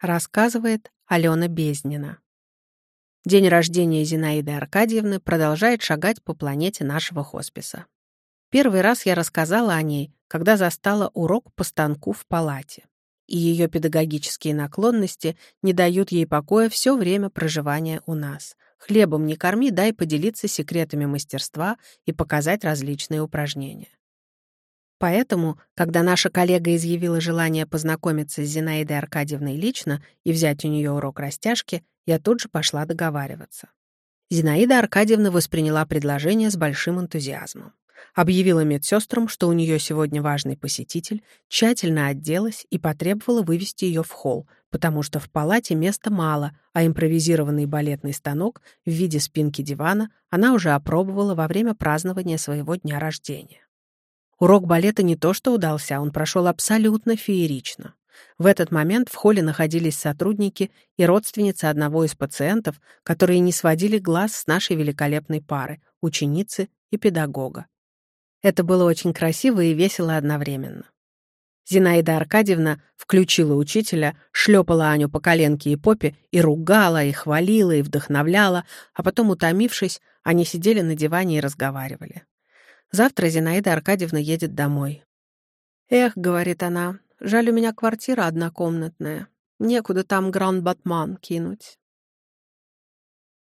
Рассказывает Алена Безнина. День рождения Зинаиды Аркадьевны продолжает шагать по планете нашего хосписа. Первый раз я рассказала о ней, когда застала урок по станку в палате. И ее педагогические наклонности не дают ей покоя все время проживания у нас. Хлебом не корми, дай поделиться секретами мастерства и показать различные упражнения. Поэтому, когда наша коллега изъявила желание познакомиться с Зинаидой Аркадьевной лично и взять у нее урок растяжки, я тут же пошла договариваться. Зинаида Аркадьевна восприняла предложение с большим энтузиазмом. Объявила медсестрам, что у нее сегодня важный посетитель, тщательно отделась и потребовала вывести ее в холл, потому что в палате места мало, а импровизированный балетный станок в виде спинки дивана она уже опробовала во время празднования своего дня рождения. Урок балета не то что удался, он прошел абсолютно феерично. В этот момент в холле находились сотрудники и родственницы одного из пациентов, которые не сводили глаз с нашей великолепной пары, ученицы и педагога. Это было очень красиво и весело одновременно. Зинаида Аркадьевна включила учителя, шлепала Аню по коленке и попе и ругала, и хвалила, и вдохновляла, а потом, утомившись, они сидели на диване и разговаривали. Завтра Зинаида Аркадьевна едет домой. «Эх», — говорит она, — «жаль, у меня квартира однокомнатная. Некуда там Гранд-Батман кинуть.